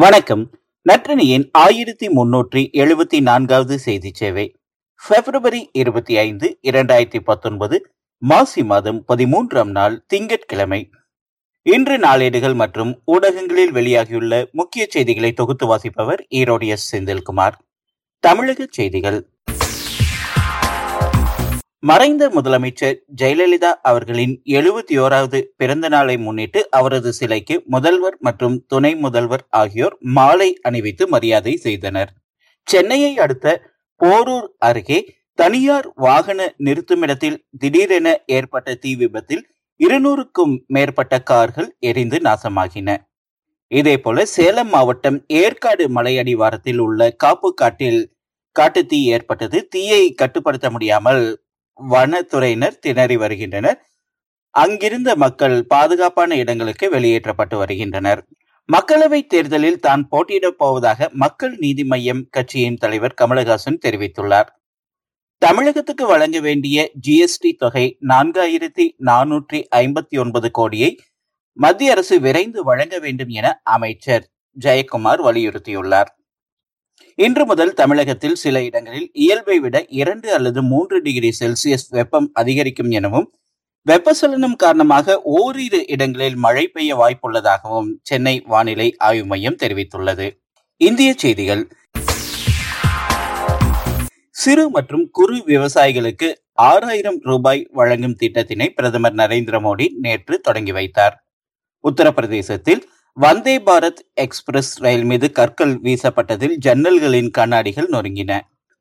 வணக்கம். நற்றினியின் ஆயிரத்தி முன்னூற்றி எழுபத்தி நான்காவது செய்தி சேவை. பிப்ரவரி இருபத்தி ஐந்து இரண்டாயிரத்தி பத்தொன்பது மாசி மாதம் பதிமூன்றாம் நாள் திங்கட்கிழமை. இன்று நாளேடுகள் மற்றும் ஊடகங்களில் வெளியாகியுள்ள முக்கிய செய்திகளை தொகுத்து வாசிப்பவர் ஈரோடு எஸ். செந்தில்குமார். தமிழக செய்திகள். மறைந்த முதலமைச்சர் ஜெயலலிதா அவர்களின் எழுபத்தி ஓராவது பிறந்த நாளை முன்னிட்டு அவரது சிலைக்கு முதல்வர் மற்றும் துணை முதல்வர் ஆகியோர் மாலை அணிவித்து மரியாதை செய்தனர். சென்னையை அடுத்த போரூர் அருகே தனியார் வாகன நிறுத்துமிடத்தில் திடீரென ஏற்பட்ட தீ விபத்தில் இருநூறுக்கும் மேற்பட்ட கார்கள் எரிந்து நாசமாகின. இதேபோல சேலம் மாவட்டம் ஏற்காடு மலையடிவாரத்தில் உள்ள காப்பு காட்டில் காட்டுத்தீ ஏற்பட்டது. தீயை கட்டுப்படுத்த முடியாமல் வனத்துறையினர் திணறி வருகின்றனர். அங்கிருந்த மக்கள் பாதுகாப்பான இடங்களுக்கு வெளியேற்றப்பட்டு வருகின்றனர். மக்களவை தேர்தலில் தான் போட்டியிடப் போவதாக மக்கள் நீதி மய்யம் கட்சியின் தலைவர் கமலஹாசன் தெரிவித்துள்ளார். தமிழகத்துக்கு வழங்க வேண்டிய ஜிஎஸ்டி தொகை நான்காயிரத்தி நானூற்றி ஐம்பத்தி ஒன்பது கோடியை மத்திய அரசு விரைந்து வழங்க வேண்டும் என அமைச்சர் ஜெயக்குமார் வலியுறுத்தியுள்ளார். இன்று முதல் தமிழகத்தில் சில இடங்களில் இயல்பை விட இரண்டு அல்லது மூன்று டிகிரி செல்சியஸ் வெப்பம் அதிகரிக்கும் எனவும் வெப்பசலனம் காரணமாக ஓரிரு இடங்களில் மழை பெய்ய வாய்ப்புள்ளதாகவும் சென்னை வானிலை ஆய்வு மையம் தெரிவித்துள்ளது. இந்திய செய்திகள். சிறு மற்றும் குறு விவசாயிகளுக்கு ஆறாயிரம் ரூபாய் வழங்கும் திட்டத்தினை பிரதமர் நரேந்திர மோடி நேற்று தொடங்கி வைத்தார். உத்தரப்பிரதேசத்தில் வந்தே பாரத் எக்ஸ்பிரஸ் ரயில் மீது கற்கள் வீசப்பட்டதில் ஜன்னல்களின் கண்ணாடிகள் நொறுங்கின.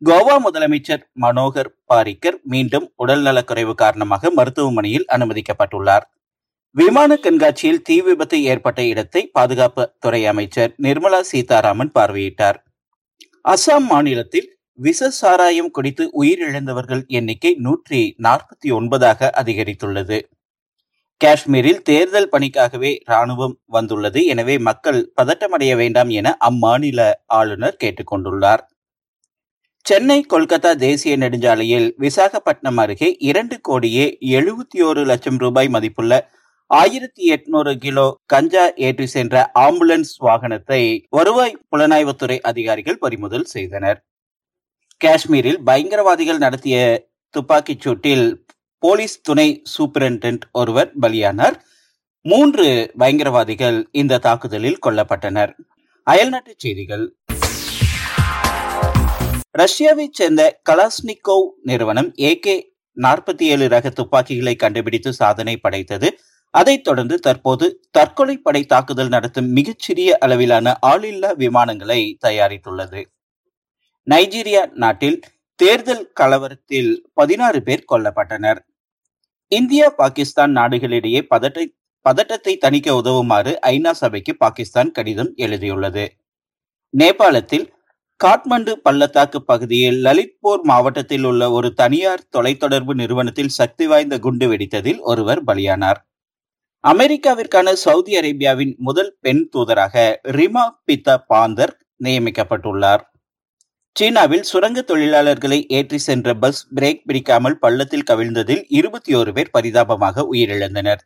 கோவா முதலமைச்சர் மனோகர் பாரிக்கர் மீண்டும் உடல்நலக்குறைவு காரணமாக மருத்துவமனையில் அனுமதிக்கப்பட்டுள்ளார். விமான கண்காட்சியில் தீ விபத்து ஏற்பட்ட இடத்தை பாதுகாப்பு துறை அமைச்சர் நிர்மலா சீதாராமன் பார்வையிட்டார். அசாம் மாநிலத்தில் விச சாராயம் குடித்து உயிரிழந்தவர்கள் எண்ணிக்கை நூற்றி நாற்பத்தி ஒன்பதாக அதிகரித்துள்ளது. காஷ்மீரில் தேர்தல் பணிக்காகவே ராணுவம் வந்துள்ளது. எனவே மக்கள் பதட்டமடைய வேண்டாம் என அம்மாநில ஆளுநர் கேட்டுக்கொண்டுள்ளார். சென்னை கொல்கத்தா தேசிய நெடுஞ்சாலையில் விசாகப்பட்டினம் அருகே இரண்டு கோடியே எழுபத்தி ஓரு லட்சம் ரூபாய் மதிப்புள்ள ஆயிரத்தி எட்நூறு கிலோ கஞ்சா ஏற்றி சென்ற ஆம்புலன்ஸ் வாகனத்தை வருவாய் புலனாய்வுத்துறை அதிகாரிகள் பறிமுதல் செய்தனர். காஷ்மீரில் பயங்கரவாதிகள் நடத்திய துப்பாக்கிச் சூட்டில் போலீஸ் துணை சூப்பரிண்டென்ட் ஒருவர் பலியானார். மூன்று பயங்கரவாதிகள் இந்த தாக்குதலில் கொல்லப்பட்டனர். அயல்நாட்டு செய்திகள். ரஷ்யாவைச் சேர்ந்த கலாஸ்னிகோவ் நிறுவனம் ஏகே நாற்பத்தி ஏழு ரக துப்பாக்கிகளை கண்டுபிடித்து சாதனை படைத்தது. அதைத் தொடர்ந்து தற்போது தற்கொலை படை தாக்குதல் நடத்தும் மிகச்சிறிய அளவிலான ஆளில்லா விமானங்களை தயாரித்துள்ளது. நைஜீரியா நாட்டில் தேர்தல் கலவரத்தில் பதினாறு பேர் கொல்லப்பட்டனர். இந்தியா பாகிஸ்தான் நாடுகளிடையே பதட்ட பதட்டத்தை தணிக்க உதவுமாறு ஐநா சபைக்கு பாகிஸ்தான் கடிதம் எழுதியுள்ளது. நேபாளத்தில் காட்மண்டு பள்ளத்தாக்கு பகுதியில் லலித்பூர் மாவட்டத்தில் உள்ள ஒரு தனியார் தொலைத்தொடர்பு நிறுவனத்தில் சக்தி வாய்ந்த குண்டு வெடித்ததில் ஒருவர் பலியானார். அமெரிக்காவிற்கான சவுதி அரேபியாவின் முதல் பெண் தூதராக ரிமா பித்தா பாந்தர் நியமிக்கப்பட்டுள்ளார். சீனாவில் சுரங்க தொழிலாளர்களை ஏற்றி சென்ற பஸ் பிரேக் பிடிக்காமல் பள்ளத்தில் கவிழ்ந்ததில் இருபத்தி ஓரு பேர் பரிதாபமாக உயிரிழந்தனர்.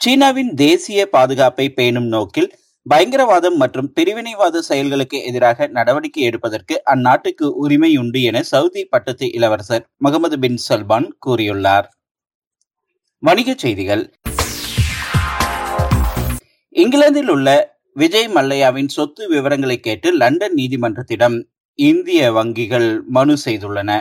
சீனாவின் தேசிய பாதுகாப்பை பேணும் நோக்கில் பயங்கரவாதம் மற்றும் பிரிவினைவாத செயல்களுக்கு எதிராக நடவடிக்கை எடுப்பதற்கு அந்நாட்டுக்கு உரிமை உண்டு என சவுதி பட்டத்து இளவரசர் முகமது பின் சல்மான் கூறியுள்ளார். வணிகச் செய்திகள். இங்கிலாந்தில் உள்ள விஜய் மல்லையாவின் சொத்து விவரங்களை கேட்டு லண்டன் நீதிமன்றத்திடம் இந்திய வங்கிகள் மனு செய்துள்ளன.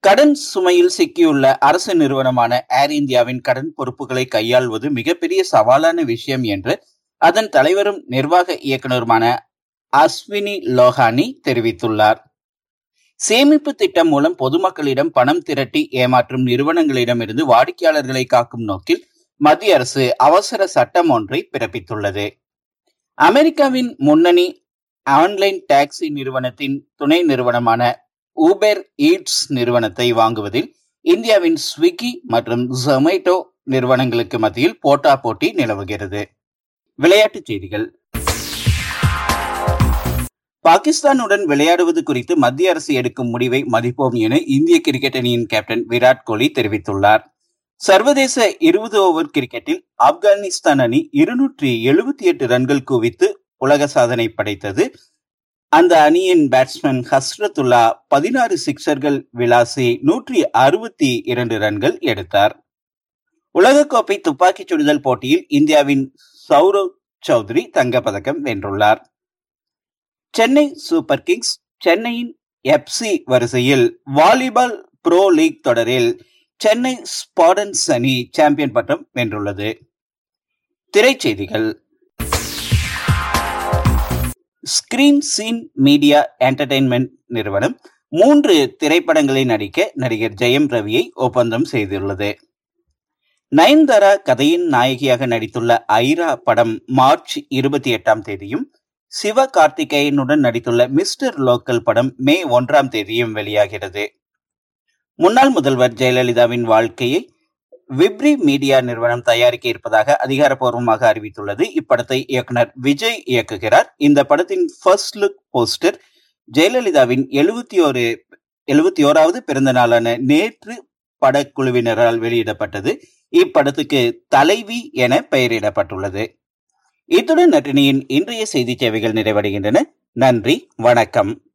கடன் சுமையில் சிக்கியுள்ள அரசு நிறுவனமான ஏர் இந்தியாவின் கடன் பொறுப்புகளை கையாள்வது மிகப்பெரிய சவாலான விஷயம் என்று அதன் தலைவரும் நிர்வாக இயக்குநருமான அஸ்வினி லோஹானி தெரிவித்துள்ளார். சேமிப்பு திட்டம் மூலம் பொதுமக்களிடம் பணம் திரட்டி ஏமாற்றும் நிறுவனங்களிடமிருந்து வாடிக்கையாளர்களை காக்கும் நோக்கில் மத்திய அரசு அவசர சட்டம் ஒன்றை பிறப்பித்துள்ளது. அமெரிக்காவின் முன்னணி ஆன்லைன் டாக்ஸி நிறுவனத்தின் துணை நிறுவனமான ஊபெர் ஈட்ஸ் நிறுவனத்தை வாங்குவதில் இந்தியாவின் ஸ்விக்கி மற்றும் ஜொமேட்டோ நிறுவனங்களுக்கு மத்தியில் போட்டா போட்டி நிலவுகிறது. விளையாட்டுச் செய்திகள். பாகிஸ்தானுடன் விளையாடுவது குறித்து மத்திய அரசு எடுக்கும் முடிவை மதிப்போம் என இந்திய கிரிக்கெட் அணியின் கேப்டன் விராட் கோலி தெரிவித்துள்ளார். சர்வதேச இருபது ஓவர் கிரிக்கெட்டில் ஆப்கானிஸ்தான் அணி இருநூற்றி எழுபத்தி எட்டு ரன்கள் குவித்து உலக சாதனை படைத்தது. அந்த அணியின் பேட்ஸ்மேன் ஹஸ்ரத்துல்லா பதினாறு சிக்சர்கள் விளாசி நூற்றி அறுபத்தி இரண்டு ரன்கள் எடுத்தார். உலகக்கோப்பை துப்பாக்கிச் சுடுதல் போட்டியில் இந்தியாவின் சௌரவ் சௌத்ரி தங்கப்பதக்கம் வென்றுள்ளார். சென்னை சூப்பர் கிங்ஸ் சென்னையின் எப்சி வரிசையில் வாலிபால் ப்ரோ லீக் தொடரில் சென்னை ஸ்பாடன்ஸ் அணி சாம்பியன் பட்டம் வென்றுள்ளது. திரைச்செய்திகள் ஸ்கிரீன் சீன் மீடியா என்டர்டைன்மெண்ட் நிறுவனம் மூன்று திரைப்படங்களில் நடிக்க நடிகர் ஜெயம் ரவியை ஒப்பந்தம் செய்துள்ளது. நயன்தாரா கதையின் நாயகியாக நடித்துள்ள ஐரா படம் மார்ச் இருபத்தி எட்டாம் தேதியும் சிவ கார்த்திகேயனுடன் நடித்துள்ள மிஸ்டர் லோக்கல் படம் மே ஒன்றாம் தேதியும் வெளியாகிறது. முன்னாள் முதல்வர் ஜெயலலிதாவின் வாழ்க்கையை விப்ரி மீடியா நிறுவனம் தயாரிக்க இருப்பதாக அதிகாரப்பூர்வமாக அறிவித்துள்ளது. இப்படத்தை இயக்குனர் விஜய் இயக்குகிறார். இந்த படத்தின் ஃபர்ஸ்ட் லுக் போஸ்டர் ஜெயலலிதாவின் எழுபத்தி ஒரு எழுபத்தி ஓராவது பிறந்த நாளான நேற்று படக்குழுவினரால் வெளியிடப்பட்டது. இப்படத்துக்கு தலைவி என பெயரிடப்பட்டுள்ளது. இத்துடன் நட்டினியின் இன்றைய செய்தி சேவைகள் நிறைவடைகின்றன. நன்றி வணக்கம்.